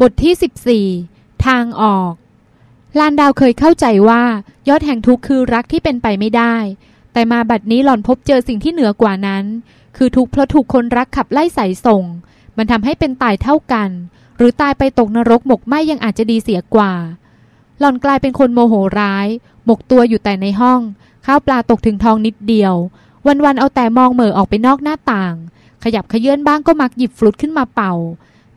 บทที่ 14 ทางออก ลานดาวเคยเข้าใจว่ายอดแห่งทุกข์คือรักที่เป็นไปไม่ได้ แต่มาบัดนี้หล่อนพบเจอสิ่งที่เหนือกว่านั้น คือทุกข์เพราะถูกคนรักขับไล่ใส่ส่ง มันทำให้เป็นตายเท่ากัน หรือตายไปตกนรกหมกไหมยังอาจจะดีเสียกว่า หล่อนกลายเป็นคนโมโหร้าย หมกตัวอยู่แต่ในห้อง ข้าวปลาตกถึงทองนิดเดียว วันๆเอาแต่มองเหม่อออกไปนอกหน้าต่าง ขยับขยื่นบ้างก็มักหยิบฟลุตขึ้นมาเป่า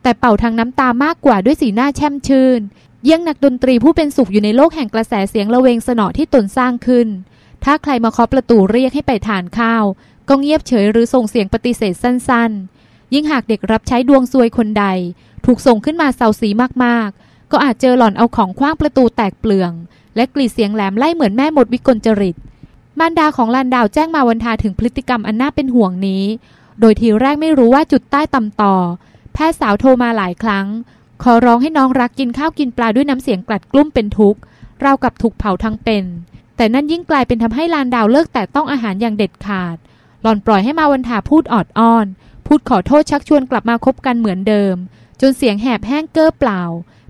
แต่เป่าทางน้ำตามากกว่าด้วยสีหน้าแช่มชื่น เยี่ยงนักดนตรีผู้เป็นสุขอยู่ในโลกแห่งกระแสเสียงระเวงสนอที่ตนสร้างขึ้น ถ้าใครมาเคาะประตูเรียกให้ไปทานข้าว ก็เงียบเฉยหรือส่งเสียงปฏิเสธสั้นๆ ยิ่งหากเด็กรับใช้ดวงซวยคนใด ถูกส่งขึ้นมาเซาสีมากๆ ก็อาจเจอหล่อนเอาของคว้างประตูแตกเปลือง และกรีดเสียงแหลมไล่เหมือนแม่หมดวิกลจริตมารดาของลานดาวแจ้งมาวันทาถึงพฤติกรรมอันน่าเป็นห่วงนี้ โดยทีแรกไม่รู้ว่าจุดใต้ตำต่อ แพทย์สาวโทรมาหลายครั้ง ขอร้องให้น้องรักกินข้าวกินปลาด้วยน้ำเสียงกลัดกลุ้มเป็นทุกข์เรากับถูกเผาทั้งเป็น แต่นั่นยิ่งกลายเป็นทำให้ลานดาวเลิกแต่ต้องอาหารอย่างเด็ดขาด หล่อนปล่อยให้มาวันทาพูดออดอ้อน พูดขอโทษชักชวนกลับมาคบกันเหมือนเดิม จนเสียงแหบแห้งเก้อเปล่า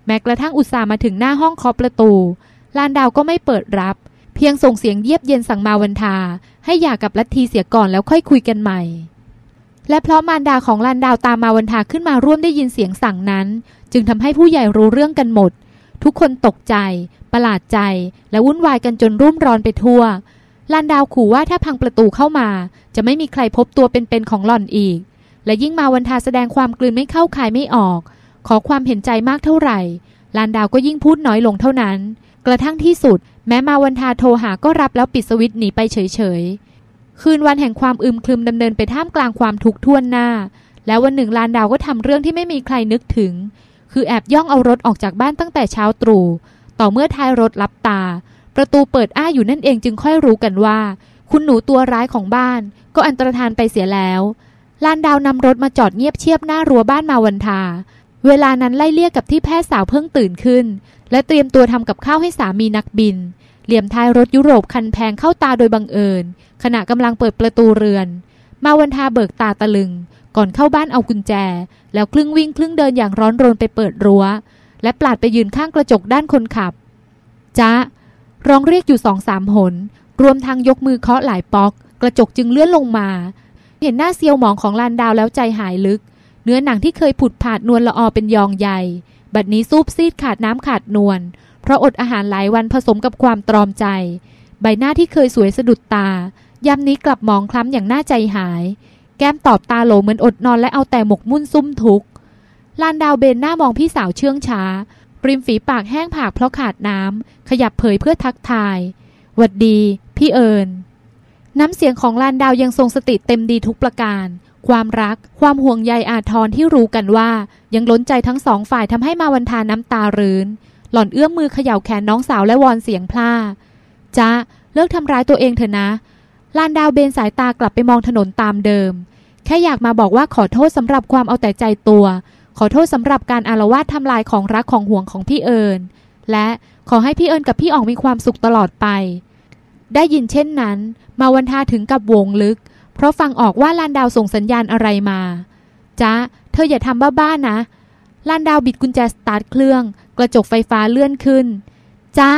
แม้กระทั่งอุตส่าห์มาถึงหน้าห้องเคาะประตู ลานดาวก็ไม่เปิดรับ เพียงส่งเสียงเยียบเย็นสั่งมาวันทาให้หย่ากับลัทธีเสียก่อนแล้วค่อยคุยกันใหม่ และเพราะมารดาของลานดาวตามมาวันทาขึ้นมาร่วมได้ยินเสียงสั่งนั้น จึงทำให้ผู้ใหญ่รู้เรื่องกันหมด ทุกคนตกใจ ประหลาดใจ และวุ่นวายกันจนรุ่มร้อนไปทั่วลานดาวขู่ว่าถ้าพังประตูเข้ามา จะไม่มีใครพบตัวเป็นๆของหล่อนอีก และยิ่งมาวันทาแสดงความกลืนไม่เข้าคายไม่ออก ขอความเห็นใจมากเท่าไหร่ลานดาวก็ยิ่งพูดน้อยลงเท่านั้น กระทั่งที่สุด แม้มาวันทาโทรหาก็รับแล้วปิดสวิตช์หนีไปเฉยๆ คืนวันแห่งความอึมครึมดำเนินไปท่ามกลางความทุกข์ท่วนหน้า แล้ววันหนึ่งลานดาวก็ทำเรื่องที่ไม่มีใครนึกถึง คือแอบย่องเอารถออกจากบ้านตั้งแต่เช้าตรู่ต่อเมื่อท้ายรถลับตา ประตูเปิดอ้าอยู่นั่นเองจึงค่อยรู้กันว่า คุณหนูตัวร้ายของบ้าน ก็อันตรธานไปเสียแล้วลานดาวนำรถมาจอดเงียบเชียบหน้ารั้วบ้านมาวันทา เวลานั้นไล่เลี่ยกับที่แพทย์สาวเพิ่งตื่นขึ้น และเตรียมตัวทำกับข้าวให้สามีนักบิน เหลี่ยมท้ายรถยุโรปคันแพงเข้าตาโดยบังเอิญ ขณะกำลังเปิดประตูเรือน มาวันทาเบิกตาตะลึง ก่อนเข้าบ้านเอากุญแจ แล้วครึ่งวิ่งครึ่งเดินอย่างร้อนรนไปเปิดรั้ว และปลาดไปยืนข้างกระจกด้านคนขับจ้าร้องเรียกอยู่สองสามหน รวมทั้งยกมือเคาะหลายป๊อก กระจกจึงเลื่อนลงมา เห็นหน้าเซียวหมองของลานดาวแล้วใจหายลึก เนื้อหนังที่เคยผุดผาดนวลละออเป็นยองใหญ่ บัดนี้ซูบซีดขาดน้ำขาดนวล เพราะอดอาหารหลายวันผสมกับความตรอมใจ ใบหน้าที่เคยสวยสะดุดตายามนี้กลับมองคล้ำอย่างน่าใจหาย แก้มตอบตาโหลเหมือนอดนอนและเอาแต่หมกมุ่นซุ่มทุกข์ลานดาวเบนหน้ามองพี่สาวเชื่องช้า ริมฝีปากแห้งผากเพราะขาดน้ำ ขยับเผยเพื่อทักทายหวัดดี พี่เอิญน้ำเสียงของลานดาวยังทรงสติเต็มดีทุกประการ ความรัก ความห่วงใยอาทรที่รู้กันว่า ยังล้นใจทั้งสองฝ่ายทำให้มาวันทาน้ำตารื้น หล่อนเอื้อมมือเขย่าแขนน้องสาวและวอนเสียงพล่าจ้าเลิกทำร้ายตัวเองเถอะนะ ลานดาวเบนสายตากลับไปมองถนนตามเดิม แค่อยากมาบอกว่าขอโทษสำหรับความเอาแต่ใจตัว ขอโทษสำหรับการอารวาสทำลายของรักของห่วงของพี่เอิญและขอให้พี่เอิญกับพี่อ๋องมีความสุขตลอดไป ได้ยินเช่นนั้น มาวันทาถึงกับวงลึก เพราะฟังออกว่าลานดาวส่งสัญญาณอะไรมาจ้าเธออย่าทำบ้าๆนะลานดาวบิดกุญแจสตาร์ทเครื่อง กระจกไฟฟ้าเลื่อนขึ้นจ้า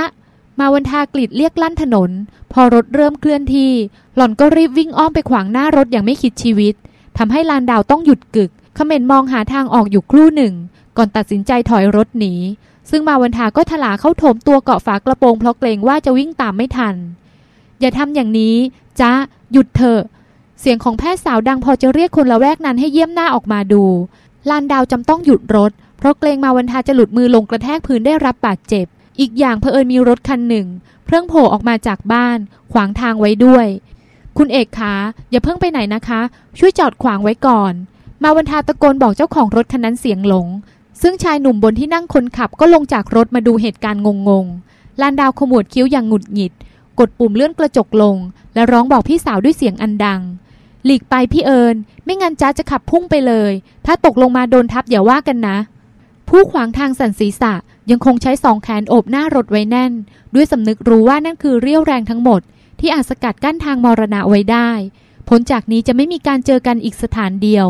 มาวันทากรีดเรียกลั่นถนน พอรถเริ่มเคลื่อนที่ หล่อนก็รีบวิ่งอ้อมไปขวางหน้ารถอย่างไม่คิดชีวิตทำให้ลานดาวต้องหยุดกึกเขม่นมองหาทางออกอยู่ครู่หนึ่ง ก่อนตัดสินใจถอยรถหนีซึ่งมาวันทาก็ถลาเข้าโถมตัวเกาะฝากระโปรงเพราะเกรงว่าจะวิ่งตามไม่ทัน อย่าทำอย่างนี้จ้าหยุดเถอะเสียงของแพทย์สาวดังพอจะเรียกคนละแวกนั้นให้เยี่ยมหน้าออกมาดูลานดาวจำต้องหยุดรถ เพราะเกรงมาวันทาจะหลุดมือลงกระแทกพื้นได้รับบาดเจ็บ อีกอย่างเผอิญมีรถคันหนึ่ง เพิ่งโผล่ออกมาจากบ้าน ขวางทางไว้ด้วย คุณเอกคะอย่าเพิ่งไปไหนนะคะ ช่วยจอดขวางไว้ก่อน มาวันทาตะโกนบอกเจ้าของรถคันนั้นเสียงหลง ซึ่งชายหนุ่มบนที่นั่งคนขับก็ลงจากรถมาดูเหตุการณ์งงๆลานดาวขมวดคิ้วอย่างหงุดหงิด กดปุ่มเลื่อนกระจกลง และร้องบอกพี่สาวด้วยเสียงอันดังหลีกไปพี่เอิญไม่งั้นจ้าจะขับพุ่งไปเลย ถ้าตกลงมาโดนทับอย่าว่ากันนะ ผู้ขวางทางสันศีษะยังคงใช้สองแขนโอบหน้ารถไว้แน่น ด้วยสำนึกรู้ว่านั่นคือเรี่ยวแรงทั้งหมด ที่อาจสกัดกั้นทางมรณะไว้ได้พ้นจากนี้จะไม่มีการเจอกันอีกสถานเดียว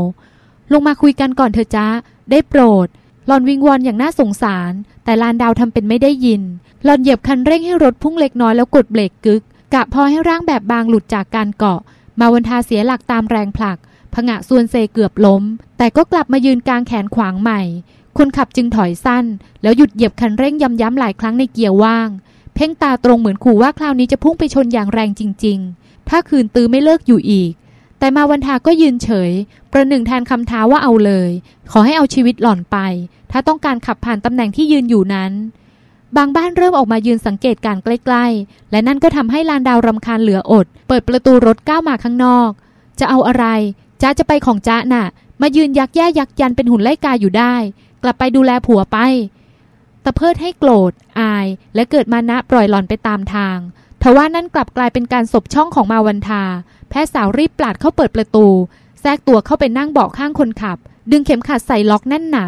ลงมาคุยกันก่อนเถอจ้าได้โปรดหลอนวิงวอนอย่างน่าสงสาร แต่ลานดาวทำเป็นไม่ได้ยิน หลอนเหยียบคันเร่งให้รถพุ่งเล็กน้อยแล้วกดเบรกกึก กะพอให้ร่างแบบบางหลุดจากการเกาะ มาวันทาเสียหลักตามแรงผลัก ผงะส่วนเซเกือบล้ม แต่ก็กลับมายืนกลางแขนขวางใหม่ คนขับจึงถอยสั้น แล้วหยุดเหยียบคันเร่งย้ำๆหลายครั้งในเกียร์ว่าง เพ่งตาตรงเหมือนขู่ว่าคราวนี้จะพุ่งไปชนอย่างแรงจริง ๆ ถ้าคืนตื้อไม่เลิกอยู่อีก แต่มาวันทาก็ยืนเฉย ประหนึ่งแทนคำท้าว่าเอาเลย ขอให้เอาชีวิตหล่อนไป ถ้าต้องการขับผ่านตำแหน่งที่ยืนอยู่นั้น บางบ้านเริ่มออกมายืนสังเกตการใกล้ๆ และนั่นก็ทำให้ลานดาวรำคาญเหลืออด เปิดประตูรถก้าวมาข้างนอก จะเอาอะไรจ้าจะไปของจ้าน่ะ มายืนยักแย่ยักยันเป็นหุ่นไล่กาอยู่ได้ ลับไปดูแลผัวไปตะเพิดให้โกรธ อาย และเกิดมานะปล่อยหล่อนไปตามทางทว่านั่นกลับกลายเป็นการศบช่องของมาวันทา แพทย์สาวรีบปลาดเข้าเปิดประตู แทรกตัวเข้าไปนั่งเบาะข้างคนขับ ดึงเข็มขัดใส่ล็อกแน่นหนา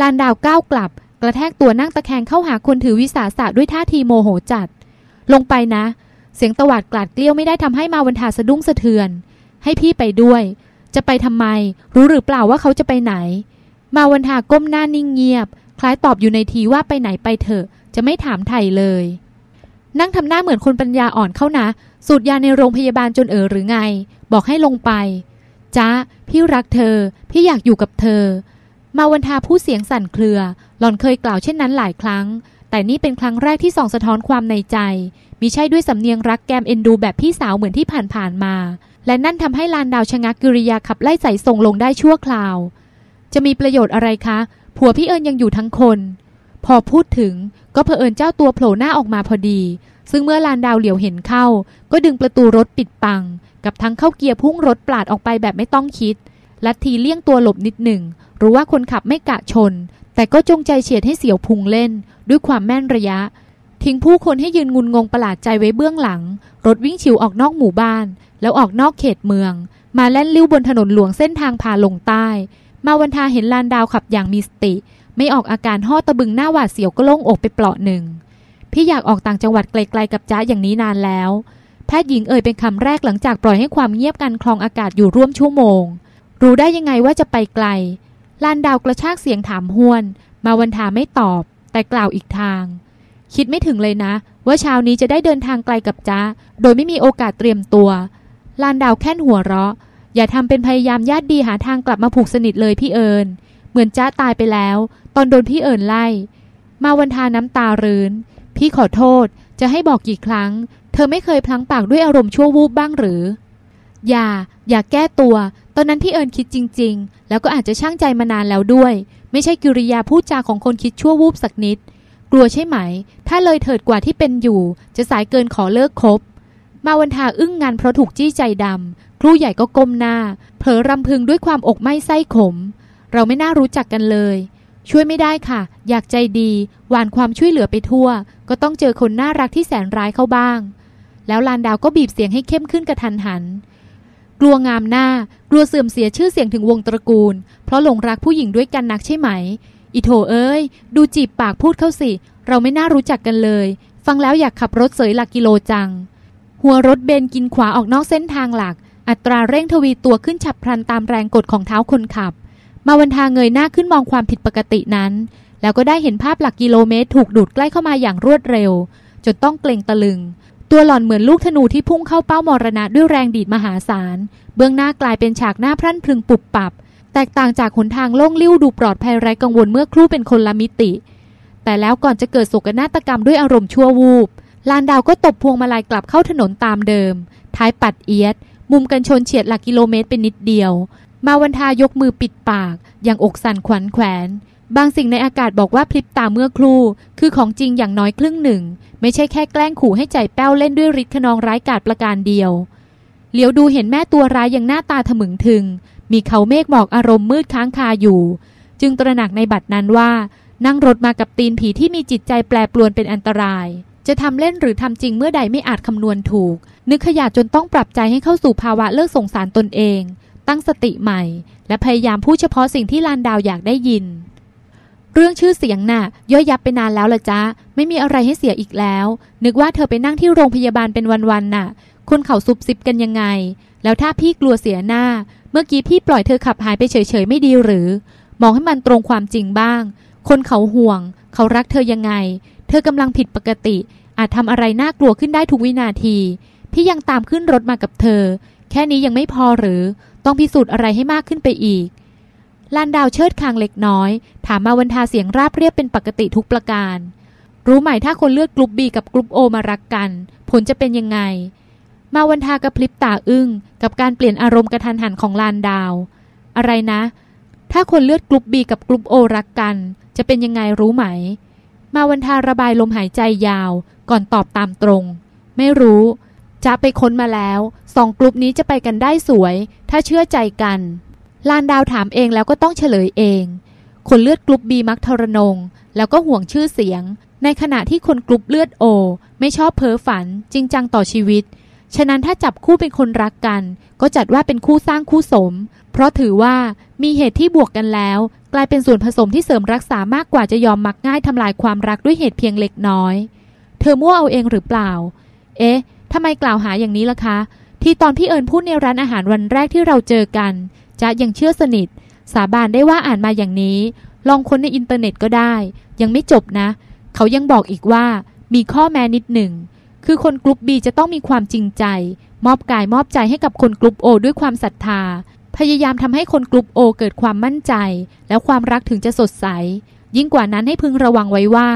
ลานดาวก้าวกลับ กระแทกตัวนั่งตะแคงเข้าหาคนถือวิสาสะด้วยท่าทีโมโหจัด ลงไปนะ เสียงตวาดกลาดเกลี้ยวไม่ได้ทำให้มาวันทาสะดุ้งสะเทือน ให้พี่ไปด้วย จะไปทำไม รู้หรือเปล่าว่าเขาจะไปไหน มาวันทาก้มหน้านิ่งเงียบ คล้ายตอบอยู่ในทีว่าไปไหนไปเถอะ จะไม่ถามไถ่เลย นั่งทำหน้าเหมือนคนปัญญาอ่อนเข้านะ สูตรยาในโรงพยาบาลจนเออหรือไง บอกให้ลงไปจ้าพี่รักเธอ พี่อยากอยู่กับเธอ มาวันทาผู้เสียงสั่นเครือ หล่อนเคยกล่าวเช่นนั้นหลายครั้ง แต่นี่เป็นครั้งแรกที่ส่องสะท้อนความในใจ มิใช่ด้วยสำเนียงรักแกมเอ็นดูแบบพี่สาวเหมือนที่ผ่านๆมา และนั่นทำให้ลานดาวชะงักกิริยาขับไล่ใส่ส่งลงได้ชั่วคราว จะมีประโยชน์อะไรคะ ผัวพี่เอิญยังอยู่ทั้งคน พอพูดถึงก็เผอิญเจ้าตัวโผล่หน้าออกมาพอดี ซึ่งเมื่อลานดาวเหลียวเห็นเข้า ก็ดึงประตูรถปิดปัง กับทั้งเข้าเกียร์พุ่งรถปลาดออกไปแบบไม่ต้องคิด ลัดทีเลี่ยงตัวหลบนิดหนึ่ง รู้ว่าคนขับไม่กะชน แต่ก็จงใจเฉียดให้เสียวพุงเล่น ด้วยความแม่นระยะ ทิ้งผู้คนให้ยืนงุนงงประหลาดใจไว้เบื้องหลัง รถวิ่งฉิวออกนอกหมู่บ้าน แล้วออกนอกเขตเมือง มาแล่นลิ้วบนถนนหลวงเส้นทางพาลงใต้ มาวันทาเห็นลานดาวขับอย่างมีสติ ไม่ออกอาการห่อตะบึงหน้าหวาดเสียวก็โล่งอกไปเปลาะหนึ่ง พี่อยากออกต่างจังหวัดไกลๆกับจ้าอย่างนี้นานแล้ว แพทย์หญิงเอ่ยเป็นคำแรกหลังจากปล่อยให้ความเงียบกันคลองอากาศอยู่ร่วมชั่วโมง รู้ได้ยังไงว่าจะไปไกล ลานดาวกระชากเสียงถามห้วน มาวันทาไม่ตอบ แต่กล่าวอีกทาง คิดไม่ถึงเลยนะ ว่าเช้านี้จะได้เดินทางไกลกับจ้าโดยไม่มีโอกาสเตรียมตัว ลานดาวแค่นหัวเราะ อย่าทำเป็นพยายามญาติดีหาทางกลับมาผูกสนิทเลยพี่เอิญเหมือนจ้าตายไปแล้ว ตอนโดนพี่เอิญไล่ มาวันทาน้ำตารื้น พี่ขอโทษจะให้บอกกี่ครั้ง เธอไม่เคยพลั้งปากด้วยอารมณ์ชั่ววูบบ้างหรือ อย่า อย่าแก้ตัว ตอนนั้นพี่เอิญคิดจริง ๆ แล้วก็อาจจะช่างใจมานานแล้วด้วย ไม่ใช่กิริยาพูดจาของคนคิดชั่ววูบสักนิด กลัวใช่ไหม ถ้าเลยเถิดกว่าที่เป็นอยู่ จะสายเกินขอเลิกคบมาวันทาอึ้งงานเพราะถูกจี้ใจดำครูใหญ่ก็ก้มหน้า เผลอรำพึงด้วยความอกไม้ไส้ขม เราไม่น่ารู้จักกันเลย ช่วยไม่ได้ค่ะ อยากใจดี หวานความช่วยเหลือไปทั่ว ก็ต้องเจอคนน่ารักที่แสนร้ายเข้าบ้าง แล้วลานดาวก็บีบเสียงให้เข้มขึ้นกระทันหัน กลัวงามหน้า กลัวเสื่อมเสียชื่อเสียงถึงวงตระกูล เพราะหลงรักผู้หญิงด้วยกันนักใช่ไหมอิโถเอ้ย ดูจีบปากพูดเข้าสิ เราไม่น่ารู้จักกันเลย ฟังแล้วอยากขับรถเสยหลักกิโลจัง หัวรถเบนกินขวาออกนอกเส้นทางหลัก อัตราเร่งทวีตัวขึ้นฉับพลันตามแรงกดของเท้าคนขับ มาวันทาเงยหน้าขึ้นมองความผิดปกตินั้น แล้วก็ได้เห็นภาพหลักกิโลเมตร ถูกดูดใกล้เข้ามาอย่างรวดเร็ว จนต้องเกรงตะลึง ตัวหล่อนเหมือนลูกธนูที่พุ่งเข้าเป้ามรณะด้วยแรงดีดมหาศาล เบื้องหน้ากลายเป็นฉากหน้าพรั่นพรึงปุบปับ แตกต่างจากหนทางโล่งลิ้วดูปลอดภัยไร้กังวลเมื่อครู่เป็นคนละมิติ แต่แล้วก่อนจะเกิดโศกนาฏกรรมด้วยอารมณ์ชั่ววูบลานดาวก็ตบพวงมาลัยกลับเข้าถนนตามเดิม ท้ายปัดเอียด มุมกันชนเฉียดหลักกิโลเมตรเป็นนิดเดียว มาวันทายกมือปิดปาก อย่างอกสั่นขวัญแขวนบางสิ่งในอากาศบอกว่าพลิบตาเมื่อครู่ คือของจริงอย่างน้อยครึ่งหนึ่ง ไม่ใช่แค่แกล้งขู่ให้ใจแป้วเล่นด้วยฤทธิ์ขนองร้ายกาจประการเดียว เหลียวดูเห็นแม่ตัวร้ายอย่างหน้าตาถมึงถึง มีเขาเมฆหมอกอารมณ์มืดค้างคาอยู่ จึงตระหนักในบัดนั้นว่า นั่งรถมากับตีนผีที่มีจิตใจแปรปรวนเป็นอันตราย จะทำเล่นหรือทำจริงเมื่อใดไม่อาจคำนวณถูก นึกขยาดจนต้องปรับใจให้เข้าสู่ภาวะเลิกสงสารตนเอง ตั้งสติใหม่ และพยายามพูดเฉพาะสิ่งที่ลานดาวอยากได้ยิน เรื่องชื่อเสียงน่ะย่อยยับไปนานแล้วละจ๊ะไม่มีอะไรให้เสียอีกแล้ว นึกว่าเธอไปนั่งที่โรงพยาบาลเป็นวันๆน่ะ คนเขาซุบซิบกันยังไง แล้วถ้าพี่กลัวเสียหน้า เมื่อกี้พี่ปล่อยเธอขับหายไปเฉยๆไม่ดีหรือ มองให้มันตรงความจริงบ้าง คนเขาห่วง เขารักเธอยังไง ธอกำลังผิดปกติ อาจทำอะไรน่ากลัวขึ้นได้ทุกวินาที พี่ยังตามขึ้นรถมากับเธอ แค่นี้ยังไม่พอหรือ ต้องพิสูจน์อะไรให้มากขึ้นไปอีกลานดาวเชิดคางเล็กน้อย ถามมาวันทาเสียงราบเรียบเป็นปกติทุกประการ รู้ไหมถ้าคนเลือกกลุ่มบีกับกลุ่มโอมารักกัน ผลจะเป็นยังไง มาวันทากระพริบตาอึ้ง กับการเปลี่ยนอารมณ์กระทันหันของลานดาว อะไรนะ ถ้าคนเลือดกลุ่มบีกับกลุ่มโอรักกัน จะเป็นยังไงรู้ไหม มาวันทาระบายลมหายใจยาว ก่อนตอบตามตรง ไม่รู้จะไปค้นมาแล้วสองกลุ่มนี้จะไปกันได้สวย ถ้าเชื่อใจกัน ลานดาวถามเองแล้วก็ต้องเฉลยเอง คนเลือดกลุ่มบีมักทรนง แล้วก็ห่วงชื่อเสียง ในขณะที่คนกลุ่มเลือดโอ ไม่ชอบเพ้อฝัน จริงจังต่อชีวิต ฉะนั้นถ้าจับคู่เป็นคนรักกัน ก็จัดว่าเป็นคู่สร้างคู่สม เพราะถือว่ามีเหตุที่บวกกันแล้ว กลายเป็นส่วนผสมที่เสริมรักษามากกว่าจะยอมมักง่ายทำลายความรักด้วยเหตุเพียงเล็กน้อย เธอมั่วเอาเองหรือเปล่า เอ๊ะทำไมกล่าวหาอย่างนี้ล่ะคะ ที่ตอนพี่เอิญพูดในร้านอาหารวันแรกที่เราเจอกันจะยังเชื่อสนิท สาบานได้ว่าอ่านมาอย่างนี้ ลองค้นในอินเทอร์เน็ตก็ได้ ยังไม่จบนะ เขายังบอกอีกว่ามีข้อแม้นิดหนึ่งคือคนกลุ่มบีจะต้องมีความจริงใจ มอบกายมอบใจให้กับคนกลุ่มโอด้วยความศรัทธา พยายามทำให้คนกลุ่มโอเกิดความมั่นใจ แล้วความรักถึงจะสดใส ยิ่งกว่านั้นให้พึงระวังไว้ว่า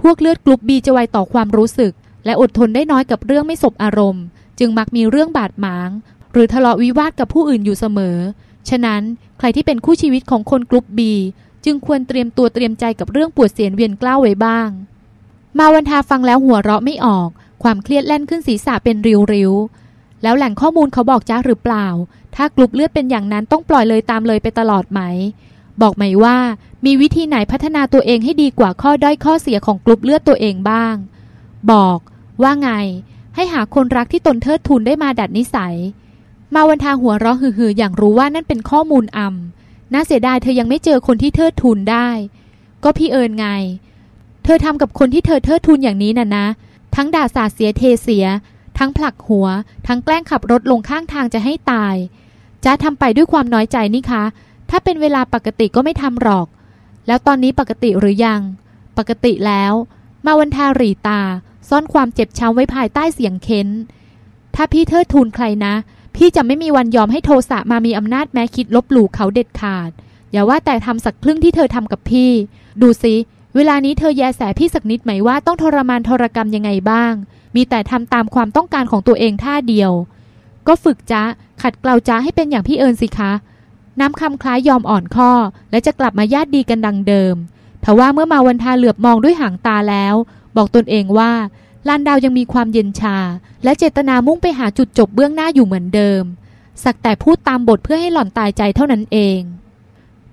พวกเลือดกลุ่มบีจะไวต่อความรู้สึก และอดทนได้น้อยกับเรื่องไม่สบอารมณ์ จึงมักมีเรื่องบาดหมาง หรือทะเลาะวิวาทกับผู้อื่นอยู่เสมอ ฉะนั้นใครที่เป็นคู่ชีวิตของคนกลุ่มบีจึงควรเตรียมตัวเตรียมใจกับเรื่องปวดเสียนเวียนกล้าวไว้บ้าง มาวันทาฟังแล้วหัวเราะไม่ออก ความเครียดแล่นขึ้นศีรษะเป็นริ้วๆ แล้วแหล่งข้อมูลเขาบอกจ้าหรือเปล่า ถ้ากลุ่มเลือดเป็นอย่างนั้นต้องปล่อยเลยตามเลยไปตลอดไหม บอกไหมว่า มีวิธีไหนพัฒนาตัวเองให้ดีกว่าข้อด้อยข้อเสียของกลุ่มเลือดตัวเองบ้าง บอก ว่าไง ให้หาคนรักที่ตนเทิดทูนได้มาดัดนิสัย มาวันทาหัวเราะฮือๆอย่างรู้ว่านั่นเป็นข้อมูลอำน่าเสียดายเธอยังไม่เจอคนที่เทิดทูนได้ ก็พี่เอิญไง เธอทำกับคนที่เธอเทิดทูนอย่างนี้น่ะนะ ทั้งด่าสาเสียเทเสีย ทั้งผลักหัว ทั้งแกล้งขับรถลงข้างทางจะให้ตายจะทำไปด้วยความน้อยใจนี่คะ ถ้าเป็นเวลาปกติก็ไม่ทำหรอก แล้วตอนนี้ปกติหรือยัง ปกติแล้ว มาวันทารีตา ซ่อนความเจ็บช้ำไว้ภายใต้เสียงเค้น ถ้าพี่เทิดทูนใครนะ พี่จะไม่มีวันยอมให้โทสะมามีอำนาจแม้คิดลบหลู่เขาเด็ดขาด อย่าว่าแต่ทำสักครึ่งที่เธอทำกับพี่ ดูสิ เวลานี้เธอแยแสพี่สักนิดไหมว่าต้องทรมานทรกรรมยังไงบ้าง มีแต่ทำตามความต้องการของตัวเองท่าเดียว ก็ฝึกจ้าขัดเกลาจ้าให้เป็นอย่างพี่เอิญสิคะ น้ำคำคล้ายยอมอ่อนข้อ และจะกลับมาญาติดีกันดังเดิมทว่าเมื่อมาวันทาเหลือบมองด้วยหางตาแล้ว บอกตนเองว่าลานดาวยังมีความเย็นชา และเจตนามุ่งไปหาจุดจบเบื้องหน้าอยู่เหมือนเดิม สักแต่พูดตามบทเพื่อให้หล่อนตายใจเท่านั้นเอง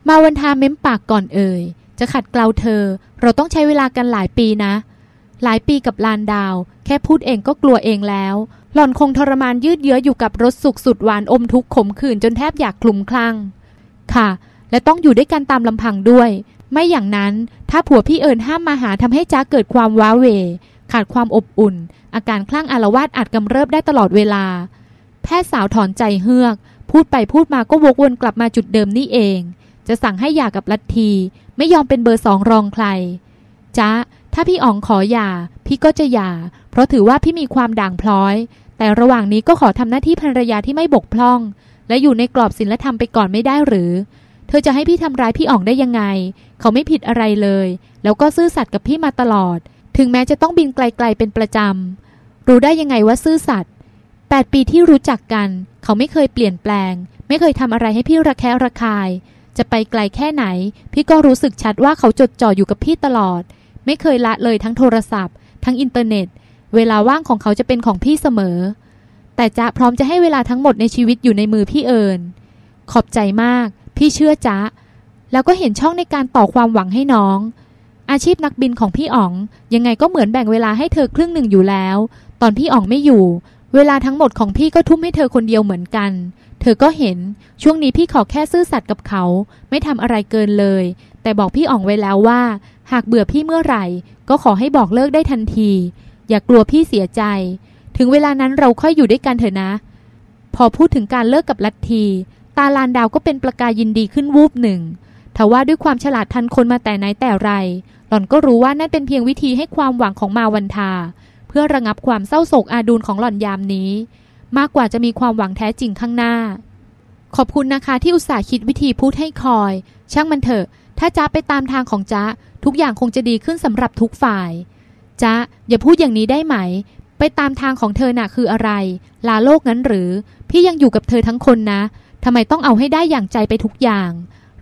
มาวันทาเม้มปากก่อนเอ่ย จะขัดเกลาเธอ เราต้องใช้เวลากันหลายปีนะ หลายปีกับลานดาว แค่พูดเองก็กลัวเองแล้ว หล่อนคงทรมานยืดเยื้ออยู่กับรสสุขสุดหวานอมทุกข์ขมขื่นจนแทบอยากคลุมคลั่ง ค่ะ และต้องอยู่ด้วยกันตามลำพังด้วย ไม่อย่างนั้นถ้าผัวพี่เอิญห้ามมาหาทำให้จ้าเกิดความว้าเว ขาดความอบอุ่น อาการคลั่งอารวาสอาจกำเริบได้ตลอดเวลา แพทย์สาวถอนใจเฮือก พูดไปพูดมาก็วกวนกลับมาจุดเดิมนี่เอง จะสั่งให้หย่ากับลัทธี ไม่ยอมเป็นเบอร์สองรองใครจ้าถ้าพี่อ๋องขอหย่า พี่ก็จะหย่า เพราะถือว่าพี่มีความด่างพร้อย แต่ระหว่างนี้ก็ขอทำหน้าที่ภรรยาที่ไม่บกพร่อง และอยู่ในกรอบศีลธรรมไปก่อนไม่ได้หรือ เธอจะให้พี่ทำร้ายพี่อ๋องได้ยังไง เขาไม่ผิดอะไรเลย แล้วก็ซื่อสัตย์กับพี่มาตลอด ถึงแม้จะต้องบินไกลๆเป็นประจำรู้ได้ยังไงว่าซื่อสัตย์แปดปีที่รู้จักกัน เขาไม่เคยเปลี่ยนแปลง ไม่เคยทำอะไรให้พี่ระแคะระคาย จะไปไกลแค่ไหน พี่ก็รู้สึกชัดว่าเขาจดจ่ออยู่กับพี่ตลอด ไม่เคยละเลยทั้งโทรศัพท์ ทั้งอินเทอร์เน็ต เวลาว่างของเขาจะเป็นของพี่เสมอ แต่จะพร้อมจะให้เวลาทั้งหมดในชีวิตอยู่ในมือพี่เอิญขอบใจมาก พี่เชื่อจ๊ะ แล้วก็เห็นช่องในการต่อความหวังให้น้อง อาชีพนักบินของพี่อ๋อง ยังไงก็เหมือนแบ่งเวลาให้เธอครึ่งหนึ่งอยู่แล้ว ตอนพี่อ๋องไม่อยู่ เวลาทั้งหมดของพี่ก็ทุ่มให้เธอคนเดียวเหมือนกัน เธอก็เห็นช่วงนี้พี่ขอแค่ซื่อสัตย์กับเขา ไม่ทำอะไรเกินเลย แต่บอกพี่อ๋องไว้แล้วว่า หากเบื่อพี่เมื่อไหร่ ก็ขอให้บอกเลิกได้ทันที อย่ากลัวพี่เสียใจ ถึงเวลานั้นเราค่อยอยู่ด้วยกันเถอะนะ พอพูดถึงการเลิกกับลัทธีตาลานดาวก็เป็นประกายยินดีขึ้นวูบหนึ่งทว่าด้วยความฉลาดทันคนมาแต่ไหนแต่ไร หล่อนก็รู้ว่านั่นเป็นเพียงวิธีให้ความหวังของมาวันทา พื่อระงับความเศร้าโศกอาดูลของหล่อนยามนี้ มากกว่าจะมีความหวังแท้จริงข้างหน้า ขอบคุณนะคะที่อุตส่าห์คิดวิธีพูดให้คอย ช่างมันเถอะ ถ้าจ้าไปตามทางของจ้าทุกอย่างคงจะดีขึ้นสำหรับทุกฝ่ายจ้าอย่าพูดอย่างนี้ได้ไหม ไปตามทางของเธอน่ะคืออะไร ลาโลกนั้นหรือ พี่ยังอยู่กับเธอทั้งคนนะทำไมต้องเอาให้ได้อย่างใจไปทุกอย่าง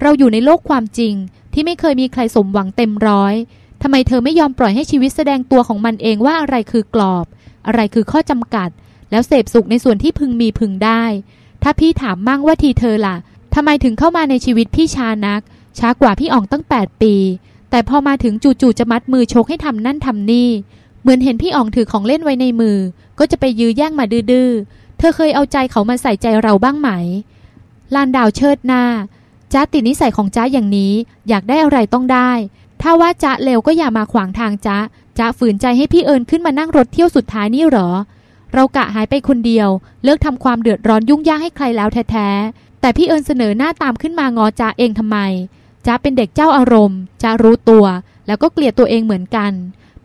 เราอยู่ในโลกความจริงที่ไม่เคยมีใครสมหวังเต็มร้อย ทำไมเธอไม่ยอมปล่อยให้ชีวิตแสดงตัวของมันเองว่าอะไรคือกรอบ อะไรคือข้อจำกัด แล้วเสพสุขในส่วนที่พึงมีพึงได้ ถ้าพี่ถามมั่งว่าทีเธอล่ะทำไมถึงเข้ามาในชีวิตพี่ชานัก ช้ากว่าพี่อ่องตั้ง 8 ปี แต่พอมาถึงจู่ๆจะมัดมือชกให้ทำนั่นทำนี่ เหมือนเห็นพี่อ่องถือของเล่นไว้ในมือ ก็จะไปยื้อแย่งมาดื้อเธอเคยเอาใจเขามาใส่ใจเราบ้างไหม ลานดาวเชิดหน้าจ้าติดนิสัยของจ้าอย่างนี้ อยากได้อะไรต้องได้ ถ้าว่าจ้าเร็วก็อย่ามาขวางทางจ้าจ้าฝืนใจให้พี่เอิญขึ้นมานั่งรถเที่ยวสุดท้ายนี่หรอ เรากะหายไปคนเดียว เลิกทำความเดือดร้อนยุ่งยากให้ใครแล้วแท้ๆ แต่พี่เอิญเสนอหน้าตามขึ้นมางอจ้าเองทำไมจ้าเป็นเด็กเจ้าอารมณ์จ้ารู้ตัว แล้วก็เกลียดตัวเองเหมือนกัน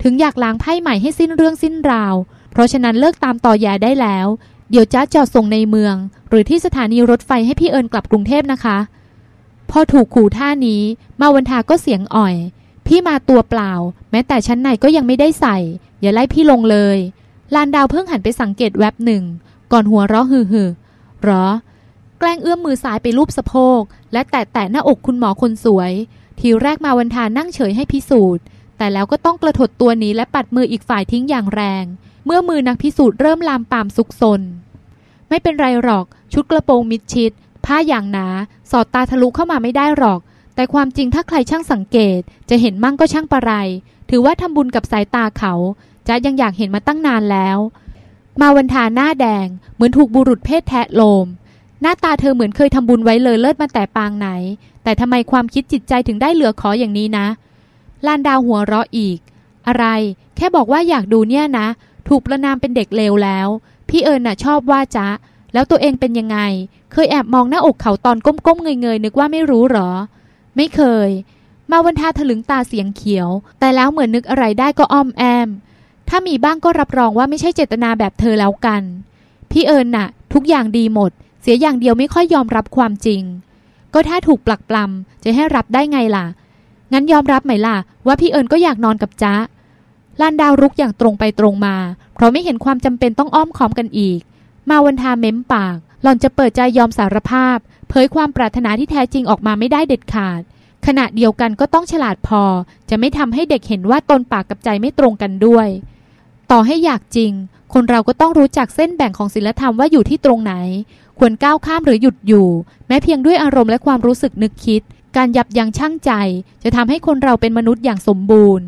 ถึงอยากล้างไพ่ใหม่ให้สิ้นเรื่องสิ้นราว เพราะฉะนั้นเลิกตามต่อแย่ได้แล้ว เดี๋ยวจ้าจอดส่งในเมือง หรือที่สถานีรถไฟให้พี่เอิญกลับกรุงเทพนะคะ พอถูกขู่ท่านี้มาวันทาก็เสียงอ่อย พี่มาตัวเปล่า แม้แต่ชั้นในก็ยังไม่ได้ใส่ อย่าไล่พี่ลงเลย ลานดาวเพิ่งหันไปสังเกตแวบหนึ่ง ก่อนหัวเราะฮือฮือหรอ แกล้งเอื้อมมือซ้ายไปรูปสะโพก และแตะแตะหน้าอกคุณหมอคนสวย ทีแรกมาวันทานั่งเฉยให้พิสูจน์ แต่แล้วก็ต้องกระถดตัวหนี้และปัดมืออีกฝ่ายทิ้งอย่างแรง เมื่อมือนักพิสูจน์เริ่มลามปามซุกซน ไม่เป็นไรหรอก ชุดกระโปรงมิดชิด ผ้าอย่างหนา สอดตาทะลุเข้ามาไม่ได้หรอก แต่ความจริงถ้าใครช่างสังเกตจะเห็นมั่งก็ช่างประไร ถือว่าทำบุญกับสายตาเขาจะยังอยากเห็นมาตั้งนานแล้ว มาวันทาหน้าแดงเหมือนถูกบุรุษเพศแทะโลม หน้าตาเธอเหมือนเคยทำบุญไว้เลยเลิศมาแต่ปางไหน แต่ทำไมความคิดจิตใจถึงได้เหลือขออย่างนี้นะ ลานดาวหัวเราะอีก อะไร แค่บอกว่าอยากดูเนี่ยนะ ถูกประนามเป็นเด็กเลวแล้ว พี่เอิญน่ะชอบว่าจ๊ะแล้วตัวเองเป็นยังไง เคยแอบมองหน้าอกเขาตอนก้มๆเงยๆนึกว่าไม่รู้หรอ ไม่เคย มาวันทาถลึงตาเสียงเขียว แต่แล้วเหมือนนึกอะไรได้ก็อ้อมแอม ถ้ามีบ้างก็รับรองว่าไม่ใช่เจตนาแบบเธอแล้วกัน พี่เอิญน่ะ ทุกอย่างดีหมด เสียอย่างเดียวไม่ค่อยยอมรับความจริง ก็ถ้าถูกปลักปลำจะให้รับได้ไงล่ะ งั้นยอมรับไหมล่ะ ว่าพี่เอิญก็อยากนอนกับจ๊ะลานดาวรุกอย่างตรงไปตรงมา เพราะไม่เห็นความจำเป็นต้องอ้อมค้อมกันอีก มาวันทาเม้มปาก หล่อนจะเปิดใจยอมสารภาพ เผยความปรารถนาที่แท้จริงออกมาไม่ได้เด็ดขาด ขณะเดียวกันก็ต้องฉลาดพอ จะไม่ทำให้เด็กเห็นว่าตนปากกับใจไม่ตรงกันด้วย ต่อให้อยากจริง คนเราก็ต้องรู้จักเส้นแบ่งของศีลธรรมว่าอยู่ที่ตรงไหน ควรก้าวข้ามหรือหยุดอยู่ แม้เพียงด้วยอารมณ์และความรู้สึกนึกคิด การยับยั้งชั่งใจ จะทำให้คนเราเป็นมนุษย์อย่างสมบูรณ์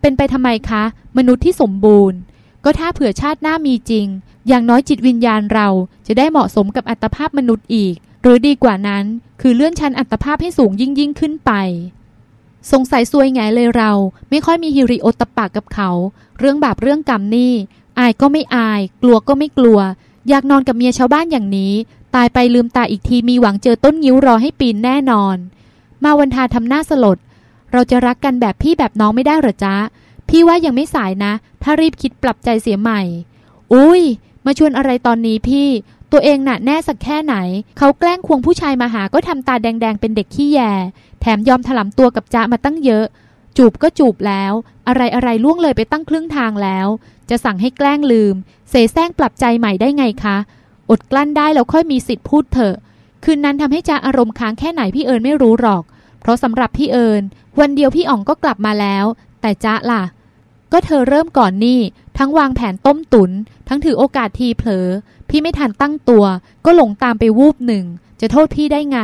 เป็นไปทำไมคะ มนุษย์ที่สมบูรณ์ก็ถ้าเผื่อชาติหน้ามีจริง อย่างน้อยจิตวิญญาณเราจะได้เหมาะสมกับอัตภาพมนุษย์อีก หรือดีกว่านั้นคือเลื่อนชั้นอัตภาพให้สูงยิ่งยิ่งขึ้นไป สงสัยซวยไงเลยเรา ไม่ค่อยมีฮิริโอตปากกับเขา เรื่องบาปเรื่องกรรมนี่ อายก็ไม่อาย กลัวก็ไม่กลัว อยากนอนกับเมียชาวบ้านอย่างนี้ ตายไปลืมตาอีกทีมีหวังเจอต้นงิ้วรอให้ปีนแน่นอน มาวันทาทำหน้าสลด เราจะรักกันแบบพี่แบบน้องไม่ได้หรอจ๊ะ พี่ว่ายังไม่สายนะ ถ้ารีบคิดปรับใจเสียใหม่ อุ้ยมาชวนอะไรตอนนี้พี่ ตัวเองน่ะแน่สักแค่ไหน เขาแกล้งควงผู้ชายมาหาก็ทำตาแดงๆ เป็นเด็กขี้แย แถมยอมถลำตัวกับจ๊ะมาตั้งเยอะ จูบก็จูบแล้ว อะไรอะไรล่วงเลยไปตั้งครึ่งทางแล้ว จะสั่งให้แกล้งลืม เสแสร้งปรับใจใหม่ได้ไงคะ อดกลั้นได้แล้วค่อยมีสิทธิ์พูดเถอะ คืนนั้นทำให้จ๊ะอารมณ์ค้างแค่ไหนพี่เอิญไม่รู้หรอก เพราะสำหรับพี่เอิญวันเดียวพี่อ๋องก็กลับมาแล้ว แต่จ๊ะล่ะ ก็เธอเริ่มก่อนนี่ ทั้งวางแผนต้มตุน ทั้งถือโอกาสทีเผลอ พี่ไม่ทันตั้งตัว ก็หลงตามไปวูบหนึ่ง จะโทษพี่ได้ไง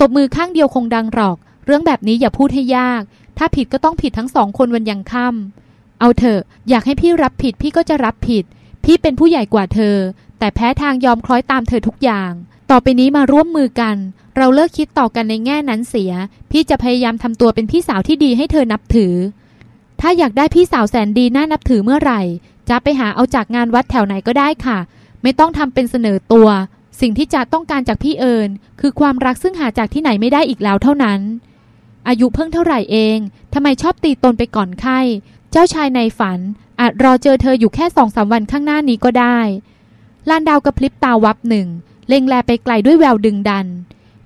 ตบมือข้างเดียวคงดังหรอก เรื่องแบบนี้อย่าพูดให้ยาก ถ้าผิดก็ต้องผิดทั้งสองคนวันยังค่ำเอาเถอะอยากให้พี่รับผิดพี่ก็จะรับผิด พี่เป็นผู้ใหญ่กว่าเธอ แต่แพ้ทางยอมคล้อยตามเธอทุกอย่าง ต่อไปนี้มาร่วมมือกัน เราเลิกคิดต่อกันในแง่นั้นเสีย พี่จะพยายามทำตัวเป็นพี่สาวที่ดีให้เธอนับถือ ถ้าอยากได้พี่สาวแสนดีน่านับถือเมื่อไหร่จะไปหาเอาจากงานวัดแถวไหนก็ได้ค่ะ ไม่ต้องทำเป็นเสนอตัว สิ่งที่จะต้องการจากพี่เอิญคือความรักซึ่งหาจากที่ไหนไม่ได้อีกแล้วเท่านั้น อายุเพิ่งเท่าไหร่เองทำไมชอบตีตนไปก่อนไข้ เจ้าชายในฝัน อาจรอเจอเธออยู่แค่สองสามวันข้างหน้านี้ก็ได้ลานดาวกระพริบตาวับหนึ่งเล็งแลไปไกลด้วยแววดึงดัน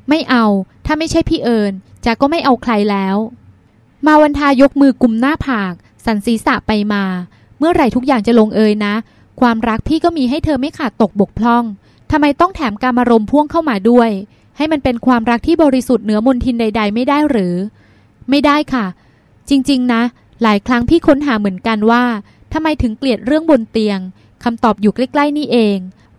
ไม่เอา ถ้าไม่ใช่พี่เอิญจะก็ไม่เอาใครแล้ว มาวันทายกมือกุมหน้าผาก สันศีษะไปมา เมื่อไหร่ทุกอย่างจะลงเอยนะ ความรักพี่ก็มีให้เธอไม่ขาดตกบกพร่องทำไมต้องแถมการมารมพ่วงเข้ามาด้วย ให้มันเป็นความรักที่บริสุทธิ์เหนือมนทินใด ๆ ไม่ได้หรือ ไม่ได้ค่ะ จริง ๆ นะ หลายครั้งพี่ค้นหาเหมือนกันว่าทำไมถึงเกลียดเรื่องบนเตียงคำตอบอยู่ใกล้ ๆ นี่เอง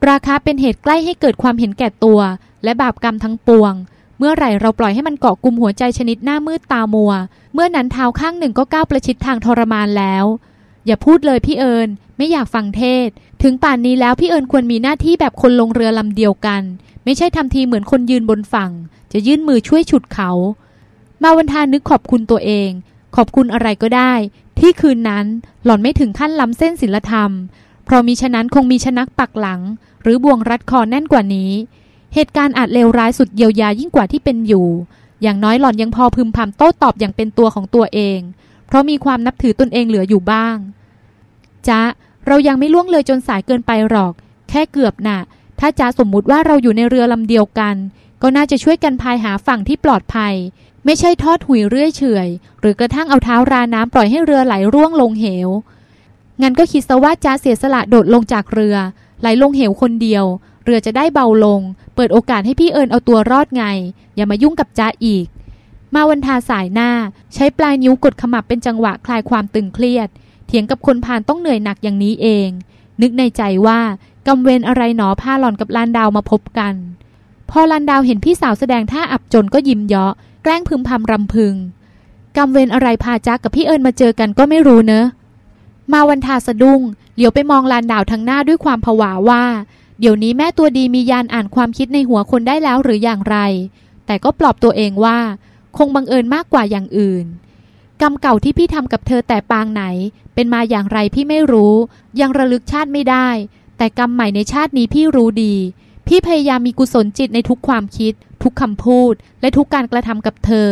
ราคาเป็นเหตุใกล้ให้เกิดความเห็นแก่ตัว และบาปกรรมทั้งปวง เมื่อไหร่เราปล่อยให้มันเกาะกลุ่มหัวใจชนิดหน้ามืดตามัว เมื่อนั้นเท้าข้างหนึ่งก็ก้าวประชิดทางทรมานแล้ว อย่าพูดเลยพี่เอิญไม่อยากฟังเทศ ถึงป่านนี้แล้วพี่เอิญควรมีหน้าที่แบบคนลงเรือลำเดียวกัน ไม่ใช่ทำทีเหมือนคนยืนบนฝั่ง จะยื่นมือช่วยฉุดเขา มาวันทานึกขอบคุณตัวเอง ขอบคุณอะไรก็ได้ ที่คืนนั้นหล่อนไม่ถึงขั้นล้ำเส้นศิลธรรม เพราะมีฉะนั้นคงมีชนักปักหลัง หรือบ่วงรัดคอแน่นกว่านี้ เหตุการณ์อาจเลวร้ายสุดเยียวยายิ่งกว่าที่เป็นอยู่ อย่างน้อยหล่อนยังพอพึมพำโต้ตอบอย่างเป็นตัวของตัวเอง เพราะมีความนับถือตนเองเหลืออยู่บ้างจ๊ะเรายังไม่ล่วงเลยจนสายเกินไปหรอก แค่เกือบนะ่ะ ถ้าจ๊ะสมมุติว่าเราอยู่ในเรือลำเดียวกัน ก็น่าจะช่วยกันพายหาฝั่งที่ปลอดภัย ไม่ใช่ทอดหุยเรื่อยเฉยหรือกระทั่งเอาเท้าราน้ำปล่อยให้เรือไหลร่วงลงเหวงั้นก็คิดซะว่าจ๊ะเสียสละโดดลงจากเรือ ไหลลงเหวคนเดียว เรือจะได้เบาลง เปิดโอกาสให้พี่เอิญเอาตัวรอดไง อย่ามายุ่งกับจ๊ะอีก มาวันทาสายหน้า ใช้ปลายนิ้วกดขมับเป็นจังหวะคลายความตึงเครียด เถียงกับคนผ่านต้องเหนื่อยหนักอย่างนี้เอง นึกในใจว่ากำเวรอะไรหนอพาหลอนกับลานดาวมาพบกัน พอลานดาวเห็นพี่สาวแสดงท่าอับจนก็ยิ้มเยาะ แกล้งพึมพำรำพึงกำเวรอะไรพาจักกับพี่เอิญมาเจอกันก็ไม่รู้เนอะมาวันทาสะดุ้งเหลียวไปมองลานดาวทางหน้าด้วยความผวาว่า เดี๋ยวนี้แม่ตัวดีมียานอ่านความคิดในหัวคนได้แล้วหรืออย่างไร แต่ก็ปลอบตัวเองว่า คงบังเอิญมากกว่าอย่างอื่น กรรมเก่าที่พี่ทำกับเธอแต่ปางไหน เป็นมาอย่างไรพี่ไม่รู้ ยังระลึกชาติไม่ได้ แต่กรรมใหม่ในชาตินี้พี่รู้ดี พี่พยายามมีกุศลจิตในทุกความคิด ทุกคำพูด และทุกการกระทำกับเธอ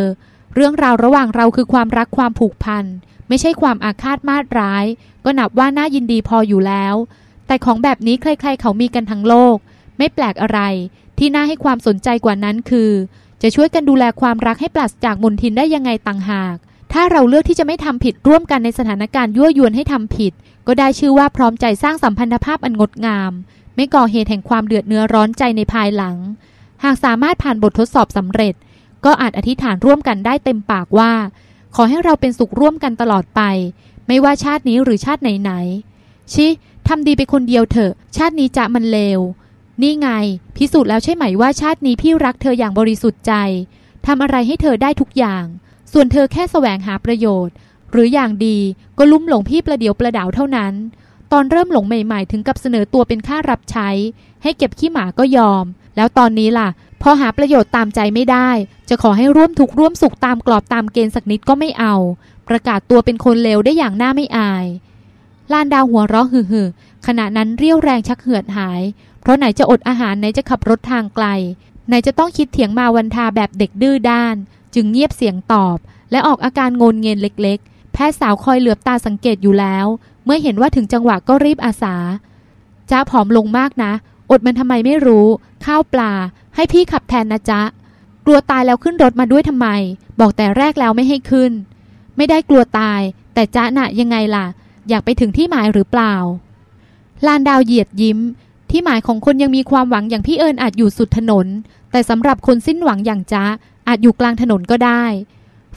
เรื่องราวระหว่างเราคือความรักความผูกพันไม่ใช่ความอาฆาตมาดร้าย ก็นับว่าน่ายินดีพออยู่แล้ว แต่ของแบบนี้ใครๆเขามีกันทั้งโลก ไม่แปลกอะไร ที่น่าให้ความสนใจกว่านั้นคือ จะช่วยกันดูแลความรักให้ปราศจากมลทินได้ยังไงต่างหาก ถ้าเราเลือกที่จะไม่ทำผิดร่วมกันในสถานการณ์ยั่วยวนให้ทำผิด ก็ได้ชื่อว่าพร้อมใจสร้างสัมพันธภาพอันงดงาม ไม่ก่อเหตุแห่งความเดือดเนื้อร้อนใจในภายหลัง หากสามารถผ่านบททดสอบสำเร็จ ก็อาจอธิษฐานร่วมกันได้เต็มปากว่า ขอให้เราเป็นสุขร่วมกันตลอดไป ไม่ว่าชาตินี้หรือชาติไหนๆชิ ทำดีไปคนเดียวเถอะ ชาตินี้จะมันเลว นี่ไง พิสูจน์แล้วใช่ไหมว่าชาตินี้พี่รักเธออย่างบริสุทธิ์ใจทำอะไรให้เธอได้ทุกอย่าง ส่วนเธอแค่แสวงหาประโยชน์ หรืออย่างดีก็ลุ่มหลงพี่ประเดียวประดาวเท่านั้น ตอนเริ่มหลงใหม่ๆ ถึงกับเสนอตัวเป็นค่ารับใช้ ให้เก็บขี้หมาก็ยอม แล้วตอนนี้ล่ะ พอหาประโยชน์ตามใจไม่ได้ จะขอให้ร่วมทุกร่วมสุขตามกรอบตามเกณฑ์สักนิดก็ไม่เอา ประกาศตัวเป็นคนเลวได้อย่างน่าไม่อาย ลานดาวหัวเราะฮือๆขณะนั้นเรียวแรงชักเหือดหาย เพราะไหนจะอดอาหารไหนจะขับรถทางไกล ไหนจะต้องคิดเถียงมาวันทาแบบเด็กดื้อด้าน จึงเงียบเสียงตอบ และออกอาการงนเงินเล็กๆ แพทย์สาวคอยเหลือบตาสังเกตอยู่แล้ว เมื่อเห็นว่าถึงจังหวะก็รีบอาสาจ้าผอมลงมากนะ อดมันทำไมไม่รู้ ข้าวปลา ให้พี่ขับแทนนะจ๊ะกลัวตายแล้วขึ้นรถมาด้วยทำไม บอกแต่แรกแล้วไม่ให้ขึ้น ไม่ได้กลัวตาย แต่จ้าน่ะยังไงล่ะ อยากไปถึงที่หมายหรือเปล่า ลานดาวเหยียดยิ้ม ที่หมายของคนยังมีความหวังอย่างพี่เอิญอาจอยู่สุดถนน แต่สำหรับคนสิ้นหวังอย่างจ้าอาจอยู่กลางถนนก็ได้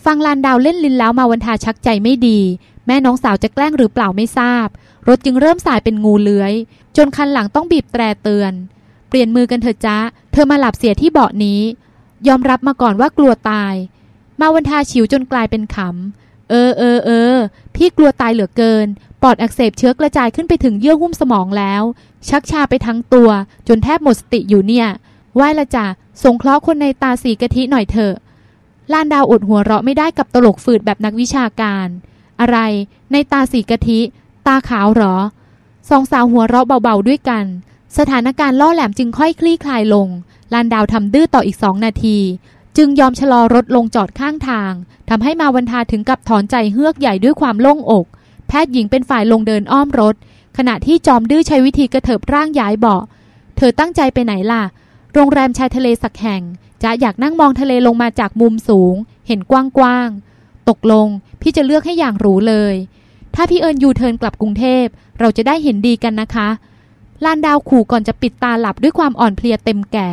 ฟังลานดาวเล่นลินแล้วมาวันทาชักใจไม่ดี แม่น้องสาวจะแกล้งหรือเปล่าไม่ทราบ รถจึงเริ่มสายเป็นงูเลื้อย จนคันหลังต้องบีบแตรเตือน เปลี่ยนมือกันเถอะจ้าเธอมาหลับเสียที่เบาะนี้ ยอมรับมาก่อนว่ากลัวตาย มาวันทาฉิวจนกลายเป็นขำ เออเออเออ พี่กลัวตายเหลือเกิน ปอดอักเสบเชื้อกระจายขึ้นไปถึงเยื่อหุ้มสมองแล้ว ชักชาไปทั้งตัว จนแทบหมดสติอยู่เนี่ยไหวละจ้ะสงเคราะห์คนในตาสีกะทิหน่อยเถอะ ลานดาวอดหัวเราะไม่ได้กับตลกฝืดแบบนักวิชาการ อะไร ในตาสีกะทิ ตาขาวหรอ สองสาวหัวเราะเบาๆด้วยกัน สถานการณ์ล่อแหลมจึงค่อยคลี่คลายลง ลานดาวทำดื้อต่ออีกสองนาที จึงยอมชะลอรถลงจอดข้างทางทำให้มาวันทาถึงกับถอนใจเฮือกใหญ่ด้วยความโล่งอก แพทย์หญิงเป็นฝ่ายลงเดินอ้อมรถ ขณะที่จอมดื้อใช้วิธีกระเถิบร่างย้ายเบาะ เธอตั้งใจไปไหนล่ะ โรงแรมชายทะเลสักแห่ง จะอยากนั่งมองทะเลลงมาจากมุมสูง เห็นกว้างๆ ตกลงพี่จะเลือกให้อย่างหรูเลย ถ้าพี่เอิญยูเทิร์นกลับกรุงเทพ เราจะได้เห็นดีกันนะคะ ลานดาวขู่ก่อนจะปิดตาหลับด้วยความอ่อนเพลียเต็มแก่